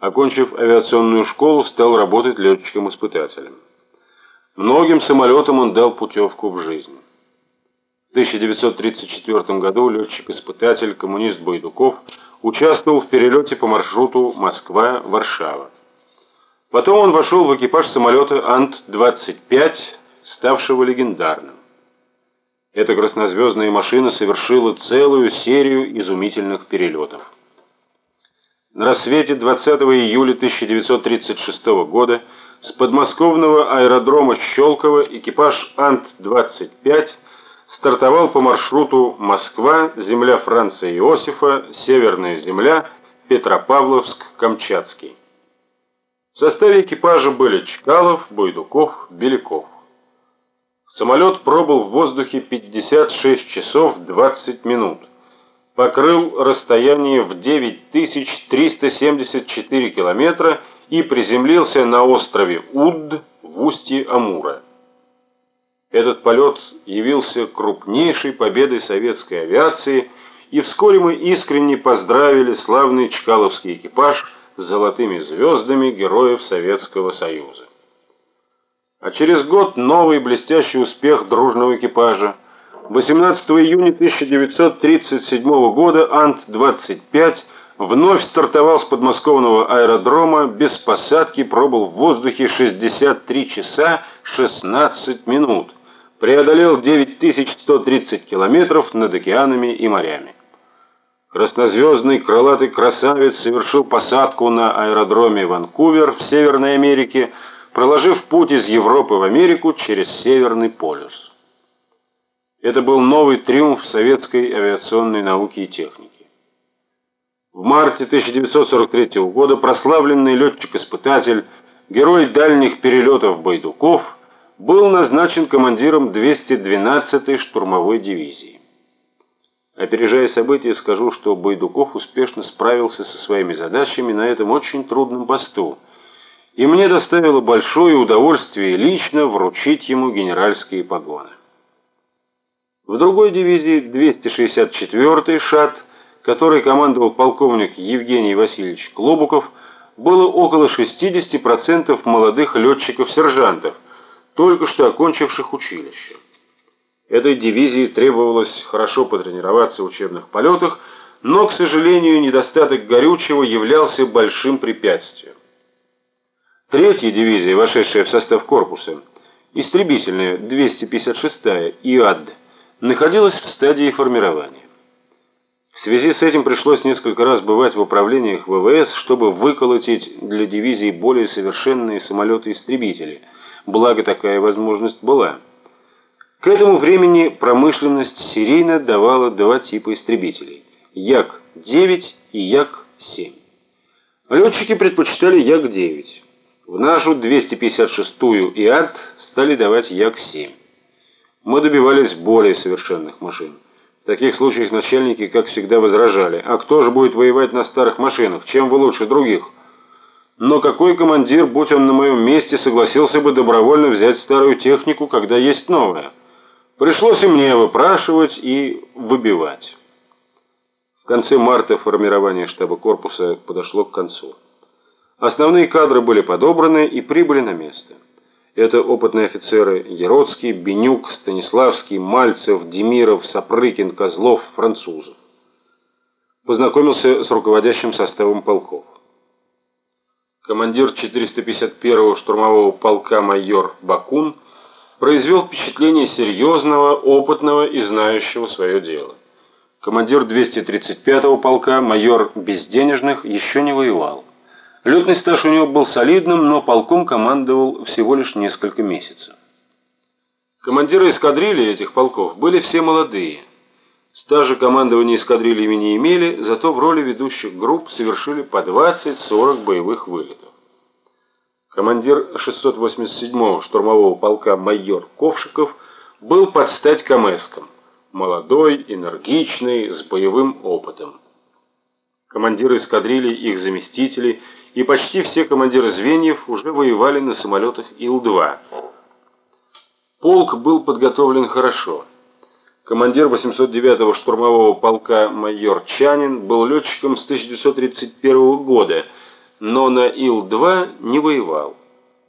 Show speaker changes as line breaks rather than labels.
Окончив авиационную школу, стал работать летчиком-испытателем. Многим самолетам он дал путевку в жизнь. В 1934 году летчик-испытатель, коммунист Байдуков, участвовал в перелете по маршруту Москва-Варшава. Потом он вошел в экипаж самолета Ант-25, ставшего легендарным. Эта краснозвездная машина совершила целую серию изумительных перелетов. На рассвете 20 июля 1936 года с подмосковного аэродрома Щелково экипаж Ант-25 стартовал по маршруту Москва, земля Франца Иосифа, Северная земля, Петропавловск-Камчатский. В составе экипажа были Чкалов, Бойдуков, Беляков. Самолет пробыл в воздухе 56 часов 20 минут. Покрыл расстояние в 9374 километра и приземлился на острове Уд в устье Амура. Этот полет явился крупнейшей победой советской авиации, и вскоре мы искренне поздравили славный Чкаловский экипаж с золотыми звездами героев Советского Союза. А через год новый блестящий успех дружного экипажа. 18 июня 1937 года Ант-25 вновь стартовал с подмосковного аэродрома, без посадки пробыл в воздухе 63 часа 16 минут, преодолел 9130 километров над океанами и морями. Краснозвездный крылатый красавец совершил посадку на аэродроме Ванкувер в Северной Америке, проложив путь из Европы в Америку через Северный полюс. Это был новый триумф советской авиационной науки и техники. В марте 1943 года прославленный летчик-испытатель, герой дальних перелетов Байдуков, был назначен командиром 212-й штурмовой дивизии. Опережая события, скажу, что Байдуков успешно справился со своими задачами на этом очень трудном посту, и мне доставило большое удовольствие лично вручить ему генеральские погоны. В другой дивизии 264-й ШАТ, которой командовал полковник Евгений Васильевич Клобуков, было около 60% молодых летчиков-сержантов, только что окончивших училище. Этой дивизии требовалось хорошо потренироваться в учебных полетах, но, к сожалению, недостаток горючего являлся большим препятствием. Третья дивизия, вошедшая в состав корпуса, истребительная 256-я ИАД, находилась в стадии формирования. В связи с этим пришлось несколько раз бывать в управлениях ВВС, чтобы выколотить для дивизии более совершенные самолеты-истребители, благо такая возможность была. К этому времени промышленность серийно давала два типа истребителей – Як-9 и Як-7. Летчики предпочитали Як-9. В нашу 256-ю ИАД стали давать Як-7. Мы добивались более совершенных машин. В таких случаях начальники, как всегда, возражали. А кто же будет воевать на старых машинах? Чем вы лучше других? Но какой командир, будь он на моем месте, согласился бы добровольно взять старую технику, когда есть новая? Пришлось и мне выпрашивать и выбивать. В конце марта формирование штаба корпуса подошло к концу. Основные кадры были подобраны и прибыли на место. Это опытные офицеры Яроцкий, Бенюк, Станиславский, Мальцев, Демиров, Сапрыкин, Козлов, Французов. Познакомился с руководящим составом полков. Командир 451-го штурмового полка майор Бакун произвел впечатление серьезного, опытного и знающего свое дело. Командир 235-го полка майор Безденежных еще не воевал. Летный стаж у него был солидным, но полком командовал всего лишь несколько месяцев. Командиры эскадрильи этих полков были все молодые. Стажа командования эскадрильями не имели, зато в роли ведущих групп совершили по 20-40 боевых вылетов. Командир 687-го штурмового полка майор Ковшиков был под стать камэском. Молодой, энергичный, с боевым опытом. Командиры эскадрильи, их заместители – и почти все командиры звеньев уже воевали на самолетах Ил-2. Полк был подготовлен хорошо. Командир 809-го штурмового полка майор Чанин был летчиком с 1931 года, но на Ил-2 не воевал.